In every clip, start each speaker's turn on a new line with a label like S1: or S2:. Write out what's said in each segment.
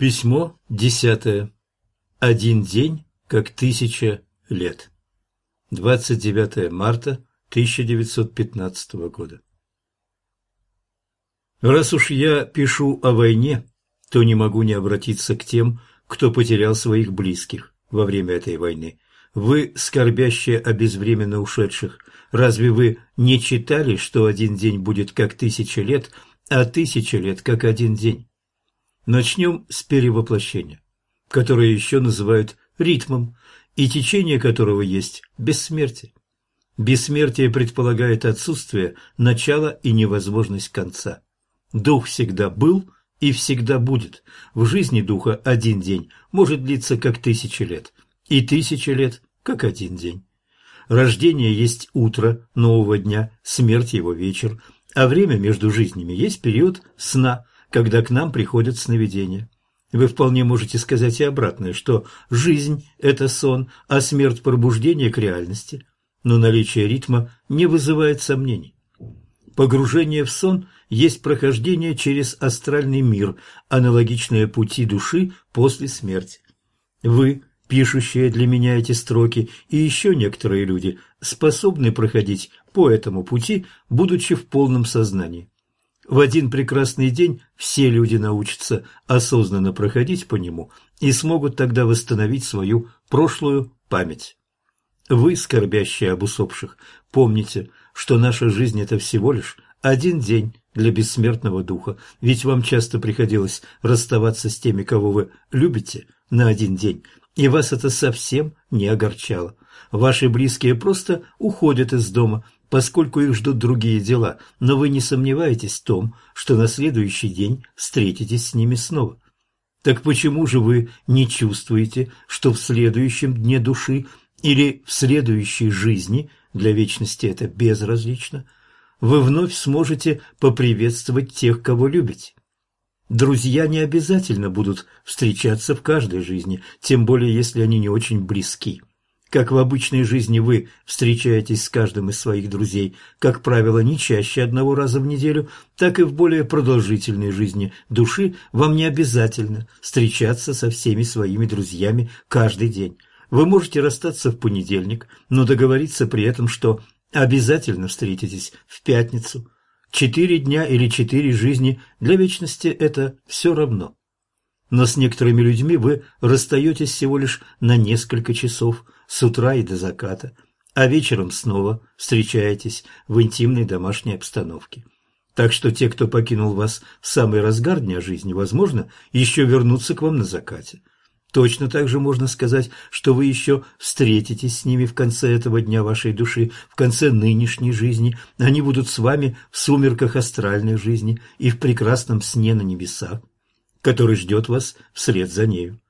S1: Письмо десятое. Один день, как тысяча лет. 29 марта 1915 года. Раз уж я пишу о войне, то не могу не обратиться к тем, кто потерял своих близких во время этой войны. Вы, скорбящие о безвременно ушедших, разве вы не читали, что один день будет как тысяча лет, а тысяча лет как один день? Начнем с перевоплощения, которое еще называют ритмом, и течение которого есть бессмертие. Бессмертие предполагает отсутствие начала и невозможность конца. Дух всегда был и всегда будет. В жизни духа один день может длиться как тысяча лет, и тысяча лет как один день. Рождение есть утро нового дня, смерть его вечер, а время между жизнями есть период сна, когда к нам приходят сновидения. Вы вполне можете сказать и обратное, что жизнь – это сон, а смерть – пробуждение к реальности. Но наличие ритма не вызывает сомнений. Погружение в сон есть прохождение через астральный мир, аналогичное пути души после смерти. Вы, пишущие для меня эти строки, и еще некоторые люди способны проходить по этому пути, будучи в полном сознании. В один прекрасный день все люди научатся осознанно проходить по нему и смогут тогда восстановить свою прошлую память. Вы, скорбящие об усопших, помните, что наша жизнь – это всего лишь один день для бессмертного духа, ведь вам часто приходилось расставаться с теми, кого вы любите, на один день, и вас это совсем не огорчало. Ваши близкие просто уходят из дома, поскольку их ждут другие дела, но вы не сомневаетесь в том, что на следующий день встретитесь с ними снова. Так почему же вы не чувствуете, что в следующем дне души или в следующей жизни, для вечности это безразлично, вы вновь сможете поприветствовать тех, кого любите? Друзья не обязательно будут встречаться в каждой жизни, тем более если они не очень близки. Как в обычной жизни вы встречаетесь с каждым из своих друзей, как правило, не чаще одного раза в неделю, так и в более продолжительной жизни души вам не обязательно встречаться со всеми своими друзьями каждый день. Вы можете расстаться в понедельник, но договориться при этом, что обязательно встретитесь в пятницу. Четыре дня или четыре жизни для вечности – это все равно. Но с некоторыми людьми вы расстаетесь всего лишь на несколько часов – с утра и до заката, а вечером снова встречаетесь в интимной домашней обстановке. Так что те, кто покинул вас в самый разгар дня жизни, возможно, еще вернутся к вам на закате. Точно так же можно сказать, что вы еще встретитесь с ними в конце этого дня вашей души, в конце нынешней жизни. Они будут с вами в сумерках астральной жизни и в прекрасном сне на небесах, который ждет вас вслед за нею.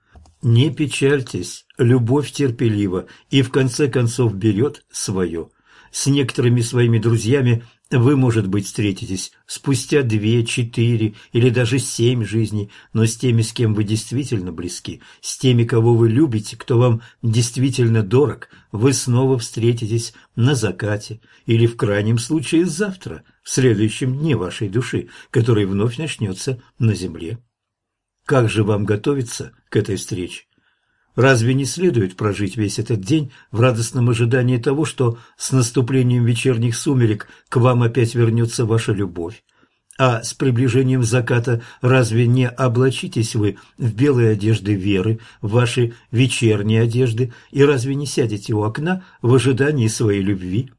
S1: Не печальтесь, любовь терпелива и в конце концов берет свое. С некоторыми своими друзьями вы, может быть, встретитесь спустя две, четыре или даже семь жизней, но с теми, с кем вы действительно близки, с теми, кого вы любите, кто вам действительно дорог, вы снова встретитесь на закате или, в крайнем случае, завтра, в следующем дне вашей души, который вновь начнется на земле. Как же вам готовиться к этой встрече? Разве не следует прожить весь этот день в радостном ожидании того, что с наступлением вечерних сумерек к вам опять вернется ваша любовь? А с приближением заката разве не облачитесь вы в белые одежды веры, в ваши вечерние одежды, и разве не сядете у окна в ожидании своей любви?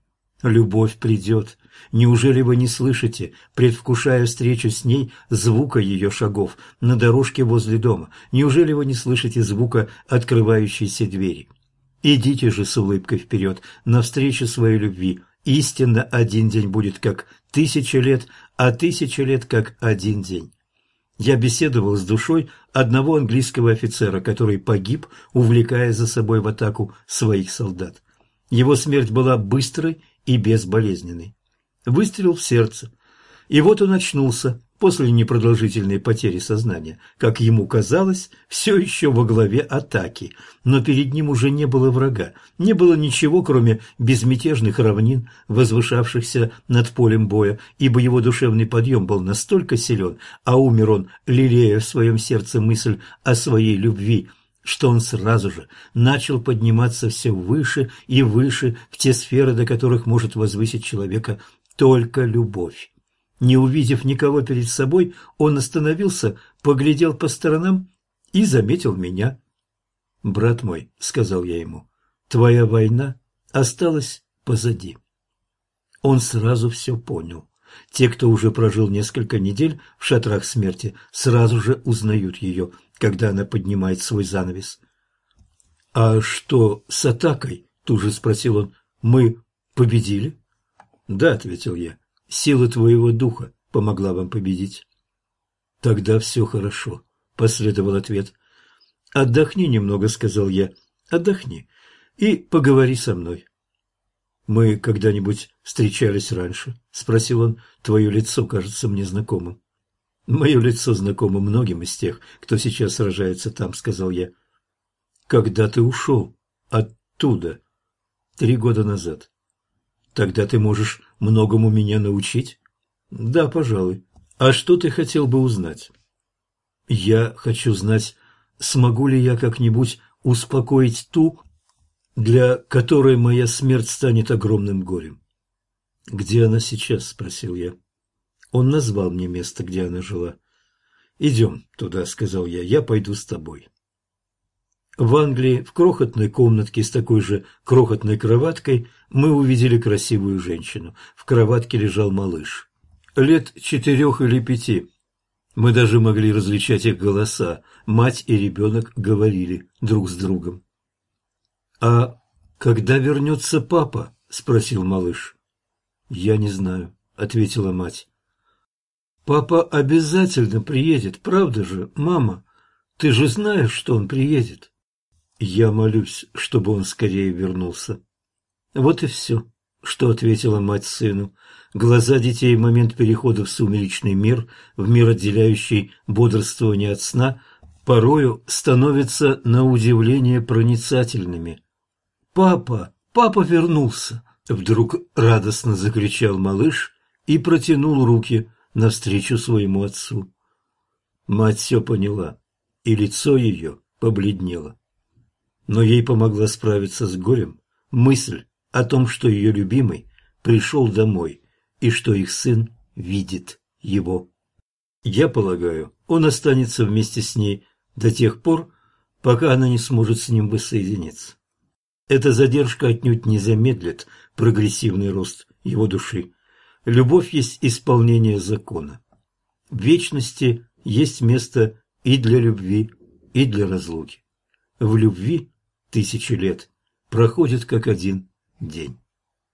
S1: Любовь придет. Неужели вы не слышите, предвкушая встречу с ней, звука ее шагов на дорожке возле дома? Неужели вы не слышите звука открывающейся двери? Идите же с улыбкой вперед, навстречу своей любви. Истинно один день будет как тысяча лет, а тысяча лет как один день. Я беседовал с душой одного английского офицера, который погиб, увлекая за собой в атаку своих солдат. Его смерть была быстрой и безболезненной. Выстрел в сердце. И вот он очнулся после непродолжительной потери сознания, как ему казалось, все еще во главе атаки, но перед ним уже не было врага, не было ничего, кроме безмятежных равнин, возвышавшихся над полем боя, ибо его душевный подъем был настолько силен, а умер он, лелея в своем сердце мысль о своей любви, что он сразу же начал подниматься все выше и выше в те сферы, до которых может возвысить человека только любовь. Не увидев никого перед собой, он остановился, поглядел по сторонам и заметил меня. «Брат мой», — сказал я ему, — «твоя война осталась позади». Он сразу все понял. Те, кто уже прожил несколько недель в шатрах смерти, сразу же узнают ее, когда она поднимает свой занавес. «А что с атакой?» – тут же спросил он. «Мы победили?» «Да», – ответил я. Сила твоего духа помогла вам победить. Тогда все хорошо, последовал ответ. Отдохни немного, сказал я. Отдохни и поговори со мной. Мы когда-нибудь встречались раньше? спросил он. Твое лицо кажется мне знакомым. Мое лицо знакомо многим из тех, кто сейчас сражается там, сказал я. Когда ты ушел оттуда? Три года назад. Тогда ты можешь многому меня научить? Да, пожалуй. А что ты хотел бы узнать? Я хочу знать, смогу ли я как-нибудь успокоить ту, для которой моя смерть станет огромным горем. «Где она сейчас?» – спросил я. Он назвал мне место, где она жила. «Идем туда», – сказал я, – «я пойду с тобой». В Англии, в крохотной комнатке с такой же крохотной кроваткой, мы увидели красивую женщину. В кроватке лежал малыш. Лет четырех или пяти. Мы даже могли различать их голоса. Мать и ребенок говорили друг с другом. «А когда вернется папа?» – спросил малыш. «Я не знаю», – ответила мать. «Папа обязательно приедет, правда же, мама? Ты же знаешь, что он приедет?» Я молюсь, чтобы он скорее вернулся. Вот и все, что ответила мать сыну. Глаза детей в момент перехода в сумеречный мир, в мир, отделяющий бодрствование от сна, порою становятся на удивление проницательными. «Папа! Папа вернулся!» Вдруг радостно закричал малыш и протянул руки навстречу своему отцу. Мать все поняла, и лицо ее побледнело но ей помогла справиться с горем мысль о том, что ее любимый пришел домой и что их сын видит его. Я полагаю, он останется вместе с ней до тех пор, пока она не сможет с ним воссоединиться. Эта задержка отнюдь не замедлит прогрессивный рост его души. Любовь есть исполнение закона. В вечности есть место и для любви, и для разлуки. В любви тысячи лет проходят как один день.